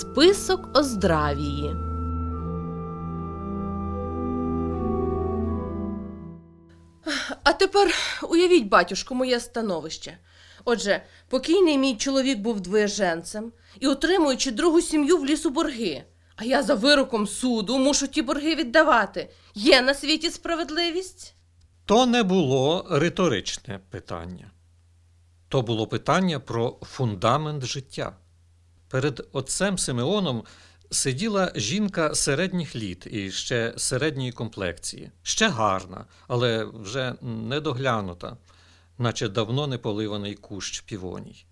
Список Оздравії. А тепер уявіть, батюшко, моє становище. Отже, покійний мій чоловік був двоєженцем і отримуючи другу сім'ю в лісу борги. А я за вироком суду мушу ті борги віддавати. Є на світі справедливість? То не було риторичне питання. То було питання про фундамент життя. Перед отцем Симеоном сиділа жінка середніх літ і ще середньої комплекції, ще гарна, але вже недоглянута, наче давно не поливаний кущ півоній.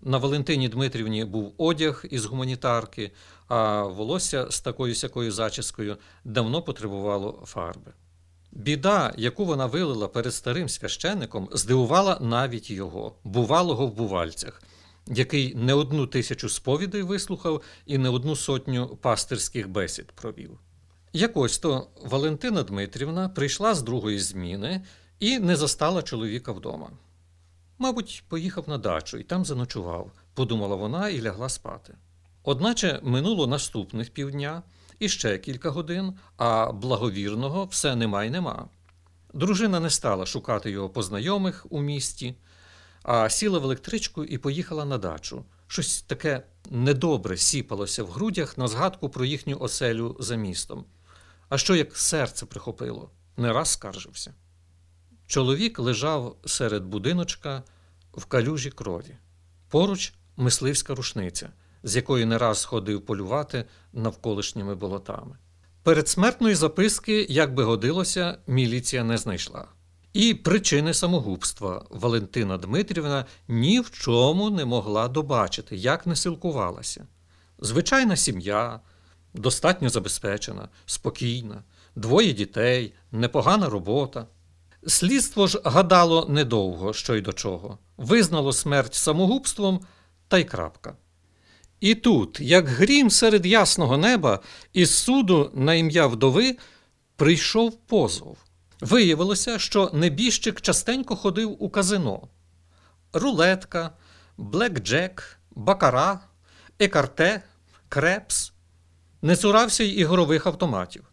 На Валентині Дмитрівні був одяг із гуманітарки, а волосся з такою сякою зачіскою давно потребувало фарби. Біда, яку вона вилила перед старим священником, здивувала навіть його, бувалого в бувальцях, який не одну тисячу сповідей вислухав і не одну сотню пастирських бесід провів. Якось то Валентина Дмитрівна прийшла з другої зміни і не застала чоловіка вдома. Мабуть, поїхав на дачу і там заночував, подумала вона і лягла спати. Одначе минуло наступних півдня і ще кілька годин, а благовірного все нема й нема. Дружина не стала шукати його по знайомих у місті, а сіла в електричку і поїхала на дачу. Щось таке недобре сіпалося в грудях на згадку про їхню оселю за містом. А що як серце прихопило, не раз скаржився. Чоловік лежав серед будиночка в калюжі крові. Поруч мисливська рушниця, з якої не раз ходив полювати навколишніми болотами. Передсмертної записки, як би годилося, міліція не знайшла. І причини самогубства Валентина Дмитрівна ні в чому не могла добачити, як не силкувалася. Звичайна сім'я, достатньо забезпечена, спокійна, двоє дітей, непогана робота. Слідство ж гадало недовго, що й до чого, визнало смерть самогубством та й крапка. І тут, як грім серед ясного неба, із суду на ім'я вдови прийшов позов. Виявилося, що небіжчик частенько ходив у казино. Рулетка, блекджек, бакара, екарте, крепс. Не цурався й ігрових автоматів.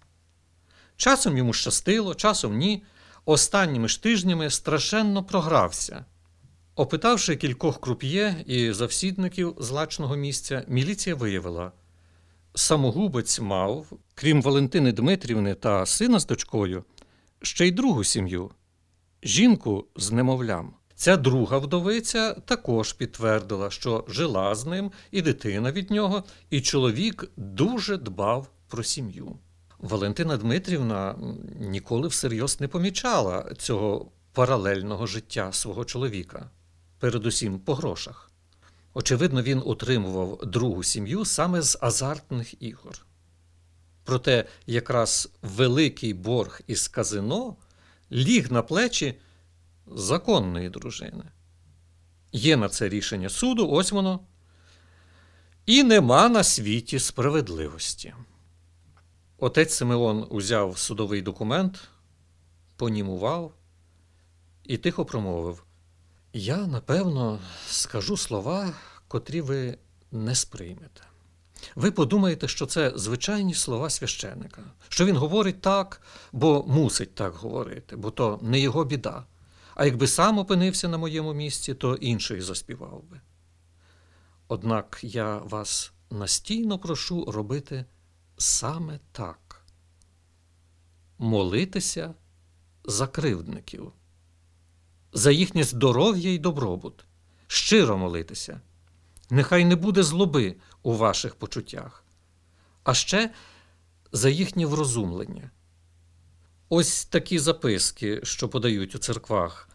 Часом йому щастило, часом ні. Останніми ж тижнями страшенно програвся. Опитавши кількох круп'є і завсідників злачного місця, міліція виявила, самогубець мав, крім Валентини Дмитрівни та сина з дочкою, ще й другу сім'ю жінку з немовлям. Ця друга вдовиця також підтвердила, що жила з ним і дитина від нього, і чоловік дуже дбав про сім'ю. Валентина Дмитрівна ніколи всерйоз не помічала цього паралельного життя свого чоловіка, передусім по грошах. Очевидно, він утримував другу сім'ю саме з азартних ігор. Проте якраз великий борг із казино ліг на плечі законної дружини. Є на це рішення суду, ось воно. І нема на світі справедливості. Отець Симеон узяв судовий документ, понімував і тихо промовив: Я, напевно, скажу слова, котрі ви не сприймете. Ви подумаєте, що це звичайні слова священника, що він говорить так, бо мусить так говорити, бо то не його біда. А якби сам опинився на моєму місці, то інший заспівав би. Однак я вас настійно прошу робити саме так. Молитися за кривдників, за їхнє здоров'я і добробут, щиро молитися. Нехай не буде злоби у ваших почуттях, а ще за їхнє врозумлення. Ось такі записки, що подають у церквах.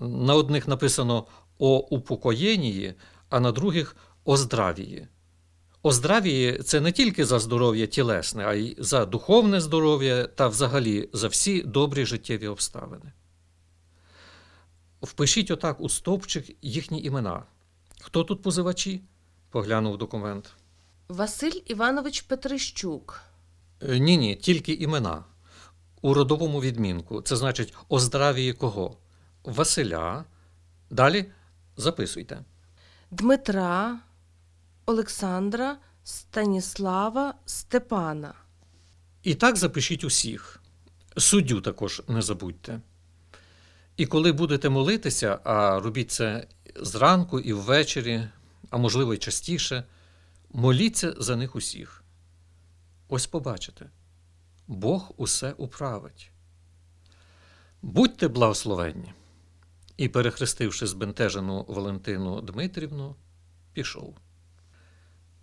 На одних написано о упокоєнні, а на других о здравії. О здравії це не тільки за здоров'я тілесне, а й за духовне здоров'я та взагалі за всі добрі життєві обставини. Впишіть отак у стовпчик їхні імена. Хто тут позивачі? поглянув документ. Василь Іванович Петрищук. Ні, ні, тільки імена. У родовому відмінку. Це значить о здравії кого? Василя. Далі записуйте. Дмитра, Олександра, Станіслава Степана. І так запишіть усіх. Суддю також не забудьте. І коли будете молитися, а робіть це зранку і ввечері, а можливо й частіше, моліться за них усіх. Ось побачите, Бог усе управить. Будьте благословенні. І, перехрестивши збентежену Валентину Дмитрівну, пішов.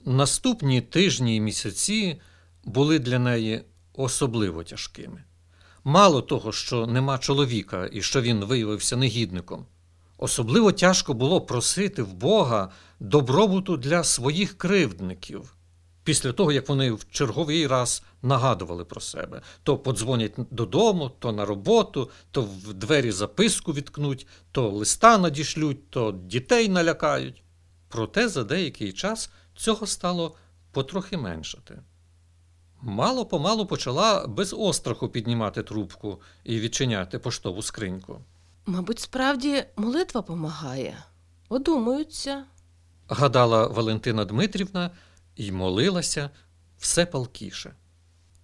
Наступні тижні і місяці були для неї особливо тяжкими. Мало того, що нема чоловіка і що він виявився негідником, особливо тяжко було просити в Бога добробуту для своїх кривдників. Після того, як вони в черговий раз нагадували про себе, то подзвонять додому, то на роботу, то в двері записку відкнуть, то листа надішлють, то дітей налякають. Проте за деякий час цього стало потрохи меншати. Мало помалу почала без остраху піднімати трубку і відчиняти поштову скриньку. Мабуть, справді молитва помагає. Одумаються. Гадала Валентина Дмитрівна і молилася все палкіше.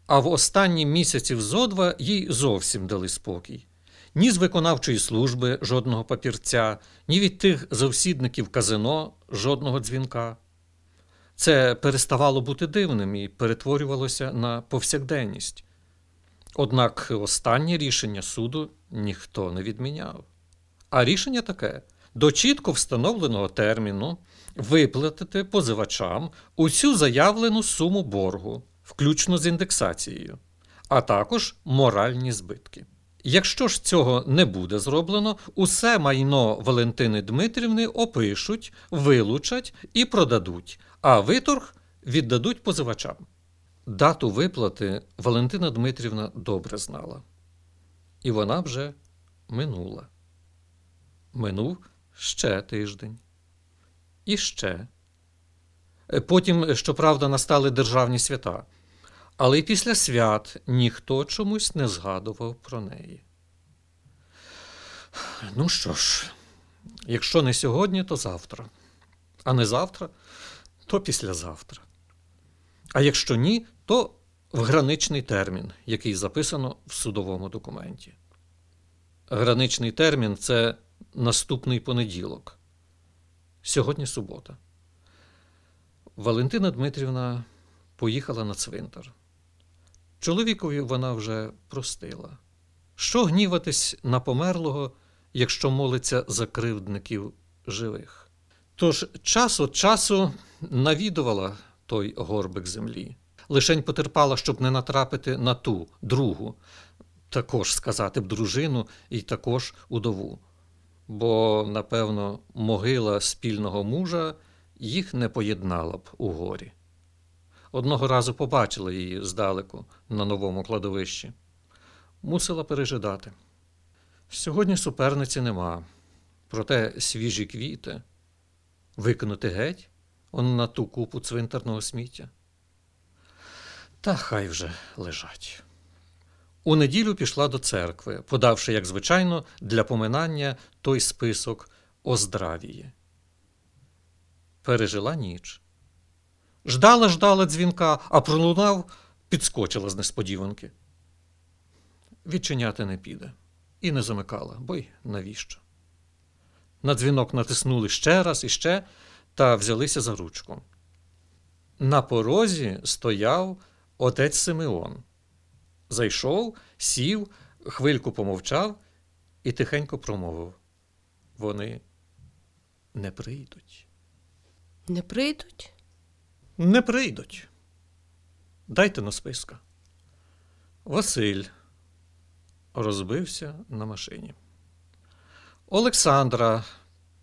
А в останні місяців зо два їй зовсім дали спокій. Ні з виконавчої служби жодного папірця, ні від тих завсідників казино жодного дзвінка. Це переставало бути дивним і перетворювалося на повсякденність. Однак останнє рішення суду ніхто не відміняв. А рішення таке: до чітко встановленого терміну виплатити позивачам усю заявлену суму боргу, включно з індексацією, а також моральні збитки. Якщо ж цього не буде зроблено, усе майно Валентини Дмитрівни опишуть, вилучать і продадуть, а виторг віддадуть позивачам. Дату виплати Валентина Дмитрівна добре знала. І вона вже минула. Минув ще тиждень. І ще. Е, Потім, щоправда, настали державні свята, але й після свят ніхто чомусь не згадував про неї. Ну що ж, якщо не сьогодні, то завтра. А не завтра, то післязавтра. А якщо ні, то в граничний термін, який записано в судовому документі. Граничний термін це наступний понеділок. Сьогодні субота. Валентина Дмитрівна поїхала на цвинтар. Чоловікові вона вже простила. Що гніватись на померлого, якщо молиться за кривдників живих? Тож час від часу навідувала той горбик землі. Лишень потерпала, щоб не натрапити на ту другу, також сказати б дружину і також удову. Бо, напевно, могила спільного мужа їх не поєднала б у горі. Одного разу побачила її здалеку на новому кладовищі. Мусила пережидати. Сьогодні суперниці нема, проте свіжі квіти викинути геть он на ту купу цвинтарного сміття. Та хай вже лежать. У неділю пішла до церкви, подавши, як звичайно, для поминання той список о здравії. Пережила ніч. Ждала, ждала дзвінка, а пролунав, підскочила з несподіванки. Відчиняти не піде. І не замикала, бо й навіщо? На дзвінок натиснули ще раз і ще та взялися за ручку. На порозі стояв отець Симеон. Зайшов, сів, хвильку помовчав і тихенько промовив: Вони не прийдуть. Не прийдуть? Не прийдуть. Дайте на списка. Василь розбився на машині. Олександра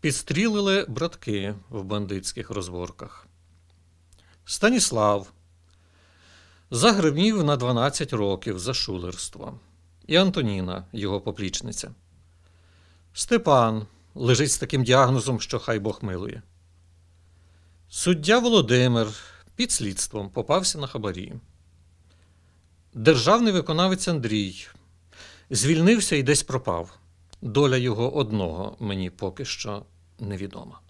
підстрілили братки в бандитських розборках. Станіслав загримів на 12 років за шулерство. І Антоніна, його поплічниця. Степан лежить з таким діагнозом, що хай Бог милує. Суддя Володимир під слідством попався на хабарі. Державний виконавець Андрій звільнився і десь пропав. Доля його одного мені поки що невідома.